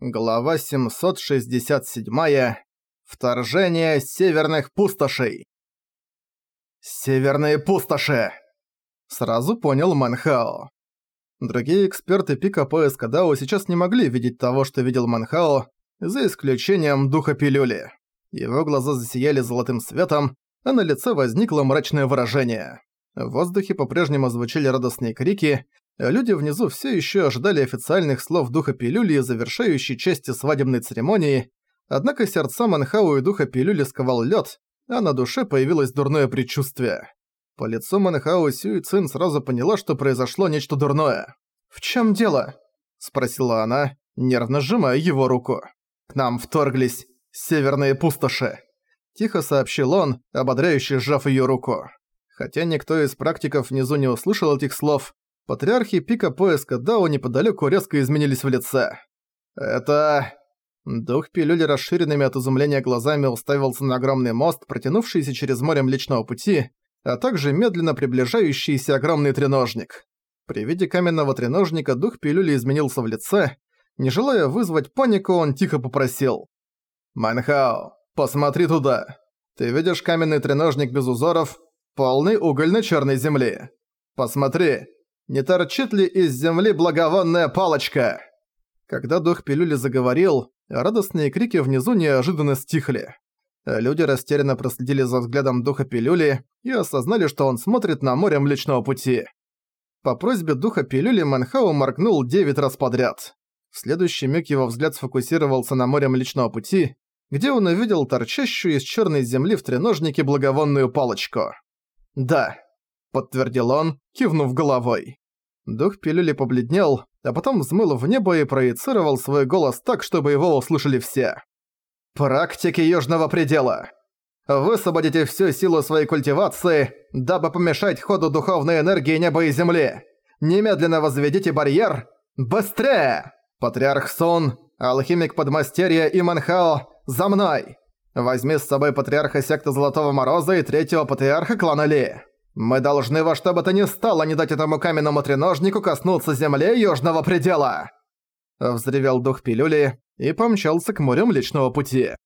Глава 767. Вторжение северных пустошей. «Северные пустоши!» Сразу понял Манхао. Другие эксперты пика поиска Дао сейчас не могли видеть того, что видел Манхао, за исключением духа пилюли. Его глаза засияли золотым светом, а на лице возникло мрачное выражение. В воздухе по-прежнему звучали радостные крики, Люди внизу все еще ожидали официальных слов духа пилюли, завершающей части свадебной церемонии, однако сердца Манхау и духа пилюли сковал лед, а на душе появилось дурное предчувствие. По лицу Манхау Сюй Цин сразу поняла, что произошло нечто дурное. «В чем дело?» – спросила она, нервно сжимая его руку. «К нам вторглись северные пустоши», – тихо сообщил он, ободряюще сжав ее руку. Хотя никто из практиков внизу не услышал этих слов, Патриархи пика поиска Дао неподалеку резко изменились в лице. «Это...» Дух пилюли расширенными от изумления глазами уставился на огромный мост, протянувшийся через море Млечного Пути, а также медленно приближающийся огромный треножник. При виде каменного треножника дух пилюли изменился в лице. Не желая вызвать панику, он тихо попросил. «Манхао, посмотри туда. Ты видишь каменный треножник без узоров, полный угольно-черной земли. Посмотри, не торчит ли из земли благовонная палочка?» Когда дух пилюли заговорил, радостные крики внизу неожиданно стихли. Люди растерянно проследили за взглядом духа пилюли и осознали, что он смотрит на море Млечного Пути. По просьбе духа пилюли Манхау моргнул девять раз подряд. В следующий миг его взгляд сфокусировался на море Млечного Пути, где он увидел торчащую из черной земли в треножнике благовонную палочку. «Да», — подтвердил он, кивнув головой. Дух пилюли побледнел, а потом взмыл в небо и проецировал свой голос так, чтобы его услышали все. «Практики Южного Предела! Высвободите всю силу своей культивации, дабы помешать ходу духовной энергии неба и земли! Немедленно возведите барьер! Быстрее! Патриарх Сун, алхимик Подмастерья и Манхао, за мной! Возьми с собой патриарха секты Золотого Мороза и третьего патриарха клана Ли!» Мы должны во что бы то ни стало не дать этому каменному треножнику коснуться земли Южного Предела!» Взревел дух пилюли и помчался к морю Млечного Пути.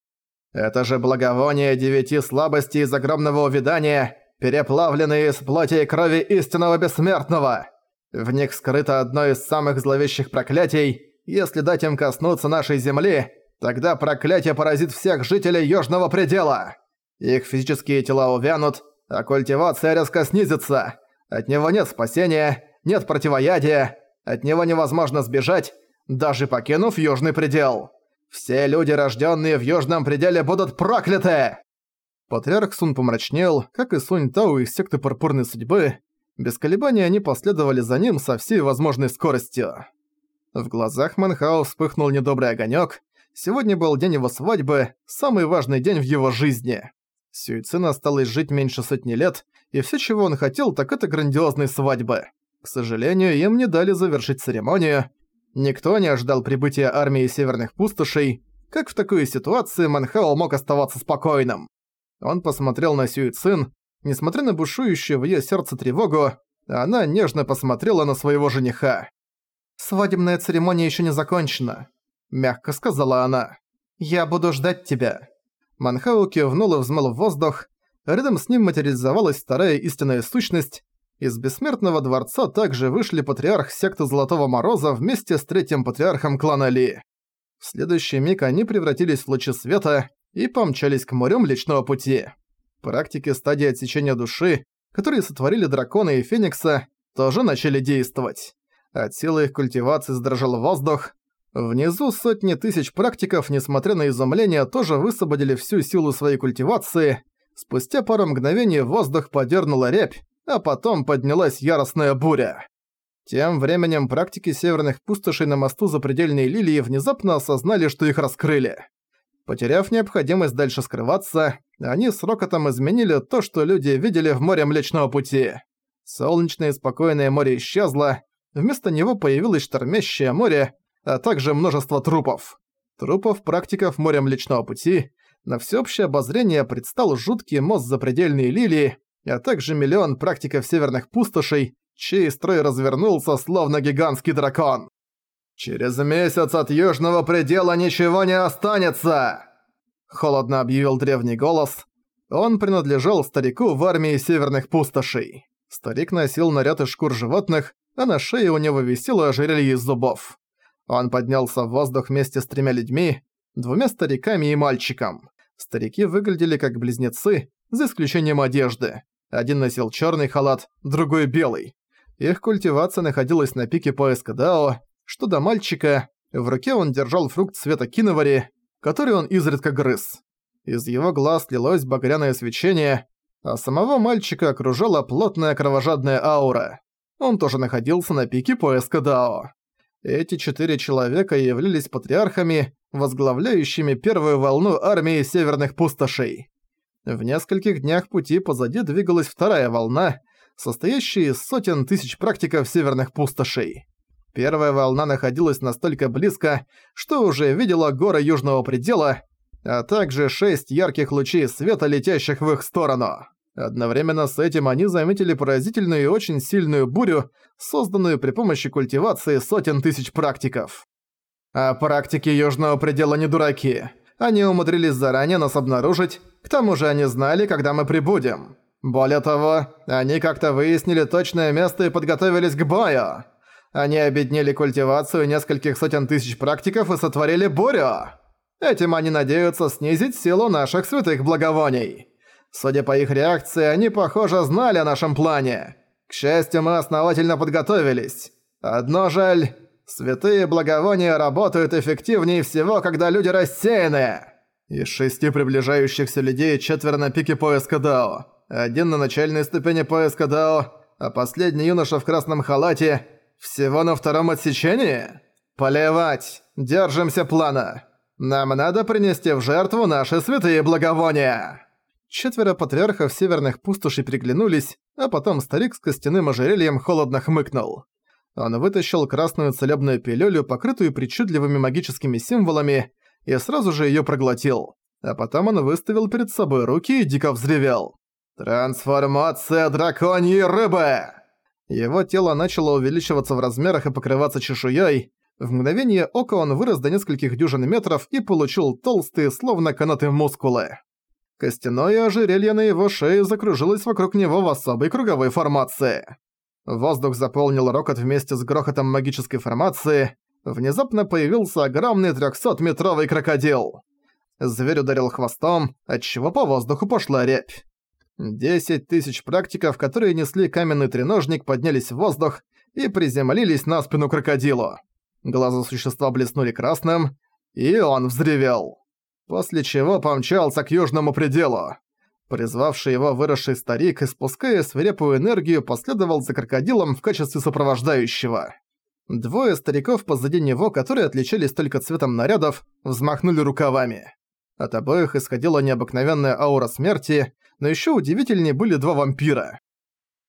«Это же благовоние девяти слабостей из огромного увядания, переплавленные из плоти и крови истинного бессмертного! В них скрыто одно из самых зловещих проклятий. Если дать им коснуться нашей земли, тогда проклятие поразит всех жителей Южного Предела! Их физические тела увянут, а культивация резко снизится. От него нет спасения, нет противоядия, от него невозможно сбежать, даже покинув Южный Предел. Все люди, рожденные в Южном Пределе, будут прокляты!» Патриарх Сун помрачнел, как и Сунь Тау из секты Пурпурной Судьбы. Без колебаний они последовали за ним со всей возможной скоростью. В глазах Манхао вспыхнул недобрый огонек. Сегодня был день его свадьбы, самый важный день в его жизни. Сюйцин осталось жить меньше сотни лет, и все, чего он хотел, так это грандиозной свадьбы. К сожалению, им не дали завершить церемонию. Никто не ожидал прибытия армии Северных Пустошей. Как в такой ситуации Манхао мог оставаться спокойным? Он посмотрел на Сюйцин. Несмотря на бушующую в её сердце тревогу, она нежно посмотрела на своего жениха. «Свадебная церемония ещё не закончена», — мягко сказала она. «Я буду ждать тебя». Манхау кивнул и взмыл в воздух. Рядом с ним материализовалась вторая истинная сущность. Из Бессмертного Дворца также вышли патриарх секты Золотого Мороза вместе с третьим патриархом клана Ли. В следующий миг они превратились в лучи света и помчались к морю Млечного Пути. Практики стадии отсечения души, которые сотворили дракона и феникса, тоже начали действовать. От силы их культивации задрожал воздух, Внизу сотни тысяч практиков, несмотря на изумление, тоже высвободили всю силу своей культивации. Спустя пару мгновений воздух подернула рябь, а потом поднялась яростная буря. Тем временем практики северных пустошей на мосту запредельной лилии внезапно осознали, что их раскрыли. Потеряв необходимость дальше скрываться, они с рокотом изменили то, что люди видели в море Млечного Пути. Солнечное спокойное море исчезло, вместо него появилось штормящее море, а также множество трупов. Трупов практиков моря Млечного Пути. На всеобщее обозрение предстал жуткий мост запредельной лилии, а также миллион практиков северных пустошей, чей строй развернулся словно гигантский дракон. «Через месяц от южного предела ничего не останется!» Холодно объявил древний голос. Он принадлежал старику в армии северных пустошей. Старик носил наряд из шкур животных, а на шее у него висело ожерелье из зубов. Он поднялся в воздух вместе с тремя людьми, двумя стариками и мальчиком. Старики выглядели как близнецы, за исключением одежды. Один носил черный халат, другой белый. Их культивация находилась на пике поиска Дао, что до мальчика, в руке он держал фрукт цвета киновари, который он изредка грыз. Из его глаз лилось багряное свечение, а самого мальчика окружала плотная кровожадная аура. Он тоже находился на пике поиска Дао. Эти четыре человека являлись патриархами, возглавляющими первую волну армии северных пустошей. В нескольких днях пути позади двигалась вторая волна, состоящая из сотен тысяч практиков северных пустошей. Первая волна находилась настолько близко, что уже видела горы южного предела, а также шесть ярких лучей света, летящих в их сторону. Одновременно с этим они заметили поразительную и очень сильную бурю, созданную при помощи культивации сотен тысяч практиков. А практики Южного Предела не дураки. Они умудрились заранее нас обнаружить, к тому же они знали, когда мы прибудем. Более того, они как-то выяснили точное место и подготовились к бою. Они объединили культивацию нескольких сотен тысяч практиков и сотворили бурю. Этим они надеются снизить силу наших святых благовоний. Судя по их реакции, они, похоже, знали о нашем плане. К счастью, мы основательно подготовились. Одно жаль, святые благовония работают эффективнее всего, когда люди рассеяны. Из шести приближающихся людей четверо на пике поиска Дао. Один на начальной ступени поиска Дао, а последний юноша в красном халате всего на втором отсечении? Полевать! Держимся плана! Нам надо принести в жертву наши святые благовония!» Четверо патриархов северных пустошей приглянулись, а потом старик с костяным ожерельем холодно хмыкнул. Он вытащил красную целебную пилюлю, покрытую причудливыми магическими символами, и сразу же её проглотил. А потом он выставил перед собой руки и дико взревел. «Трансформация драконьей рыбы!» Его тело начало увеличиваться в размерах и покрываться чешуей. В мгновение ока он вырос до нескольких дюжин метров и получил толстые, словно канаты мускулы. Костяное ожерелье на его шее закружилось вокруг него в особой круговой формации. Воздух заполнил рокот вместе с грохотом магической формации. Внезапно появился огромный 300-метровый крокодил. Зверь ударил хвостом, отчего по воздуху пошла рябь. Десять тысяч практиков, которые несли каменный треножник, поднялись в воздух и приземлились на спину крокодилу. Глаза существа блеснули красным, и он взревел. После чего помчался к южному пределу. Призвавший его выросший старик, испуская свирепую энергию, последовал за крокодилом в качестве сопровождающего. Двое стариков позади него, которые отличались только цветом нарядов, взмахнули рукавами. От обоих исходила необыкновенная аура смерти, но ещё удивительнее были два вампира.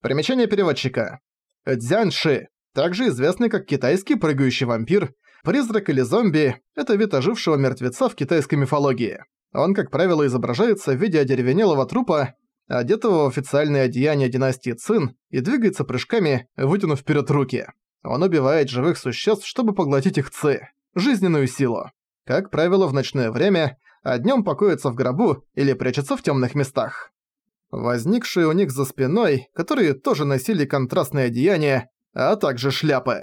Примечание переводчика. Дзяньши, также известный как китайский прыгающий вампир, призрак или зомби – это вид ожившего мертвеца в китайской мифологии. Он, как правило, изображается в виде одеревенелого трупа, одетого в официальное одеяние династии Цин и двигается прыжками, вытянув вперед руки. Он убивает живых существ, чтобы поглотить их ци, жизненную силу. Как правило, в ночное время, а днем покоится в гробу или прячется в темных местах возникшие у них за спиной, которые тоже носили контрастные одеяния, а также шляпы.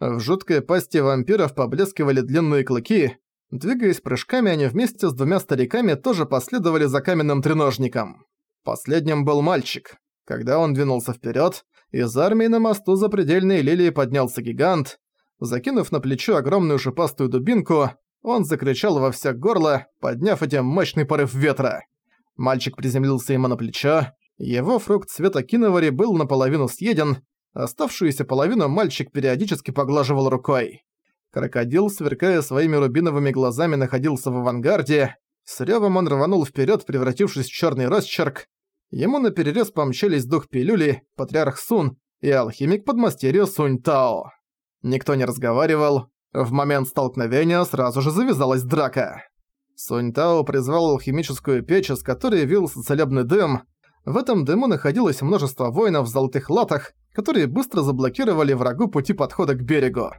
В жуткой пасти вампиров поблескивали длинные клыки. Двигаясь прыжками, они вместе с двумя стариками тоже последовали за каменным треножником. Последним был мальчик. Когда он двинулся вперед, из армии на мосту за предельной лилии поднялся гигант. Закинув на плечо огромную шипастую дубинку, он закричал во вся горло, подняв этим мощный порыв ветра. Мальчик приземлился ему на плечо. Его фрукт цвета киновари был наполовину съеден, оставшуюся половину мальчик периодически поглаживал рукой. Крокодил, сверкая своими рубиновыми глазами, находился в авангарде. С рёвом он рванул вперед, превратившись в черный росчерк. Ему наперерез помчались дух пилюли, патриарх Сун и алхимик подмастерье Сунь Тао. Никто не разговаривал. В момент столкновения сразу же завязалась драка. Сунь Тао призвал алхимическую печь, из которой вился целебный дым. В этом дыму находилось множество воинов в золотых латах, которые быстро заблокировали врагу пути подхода к берегу.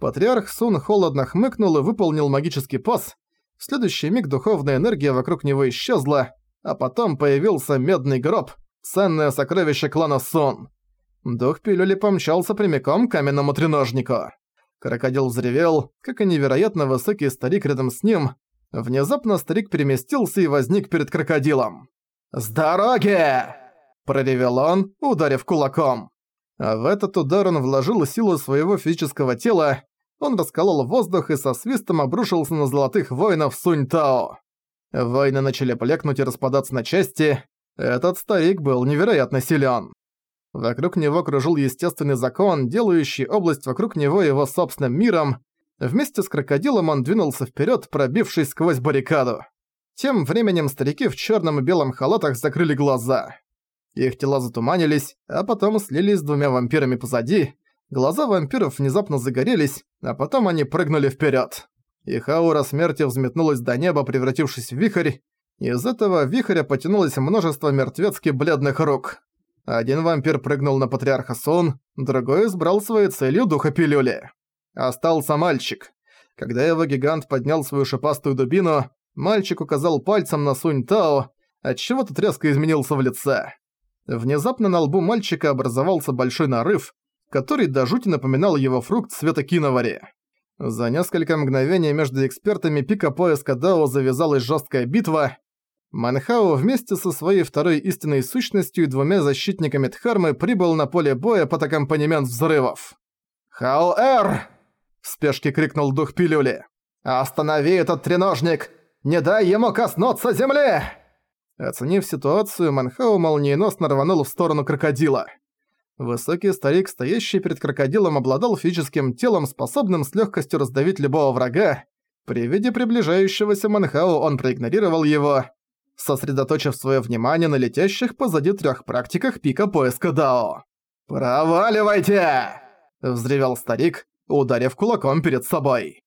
Патриарх Сун холодно хмыкнул и выполнил магический пас. В следующий миг духовная энергия вокруг него исчезла, а потом появился медный гроб, ценное сокровище клана Сун. Дух пилюли помчался прямиком к каменному треножнику. Крокодил взревел, как и невероятно высокий старик рядом с ним. Внезапно старик переместился и возник перед крокодилом. «С дороги!» – проревел он, ударив кулаком. А в этот удар он вложил силу своего физического тела, он расколол воздух и со свистом обрушился на золотых воинов Сунь-Тао. Воины начали плекнуть и распадаться на части. Этот старик был невероятно силен. Вокруг него кружил естественный закон, делающий область вокруг него его собственным миром. Вместе с крокодилом он двинулся вперед, пробившись сквозь баррикаду. Тем временем старики в черном и белом халатах закрыли глаза. Их тела затуманились, а потом слились с двумя вампирами позади. Глаза вампиров внезапно загорелись, а потом они прыгнули вперед. Их аура смерти взметнулась до неба, превратившись в вихрь. Из этого вихря потянулось множество мертвецки бледных рук. Один вампир прыгнул на патриарха Сон, другой избрал своей целью духа пилюли. Остался мальчик. Когда его гигант поднял свою шипастую дубину, мальчик указал пальцем на Сунь Тао, отчего тот резко изменился в лице. Внезапно на лбу мальчика образовался большой нарыв, который до жути напоминал его фрукт цвета киновари. За несколько мгновений между экспертами пика поиска Дао завязалась жесткая битва. Манхао вместе со своей второй истинной сущностью и двумя защитниками Дхармы прибыл на поле боя под аккомпанемент взрывов. «Хао-Эр!» – в спешке крикнул дух пилюли. «Останови этот треножник! Не дай ему коснуться земли!» Оценив ситуацию, Манхау молниеносно рванул в сторону крокодила. Высокий старик, стоящий перед крокодилом, обладал физическим телом, способным с легкостью раздавить любого врага. При виде приближающегося Манхау он проигнорировал его, сосредоточив свое внимание на летящих позади трех практиках пика поиска Дао. «Проваливайте!» – взревел старик, ударив кулаком перед собой.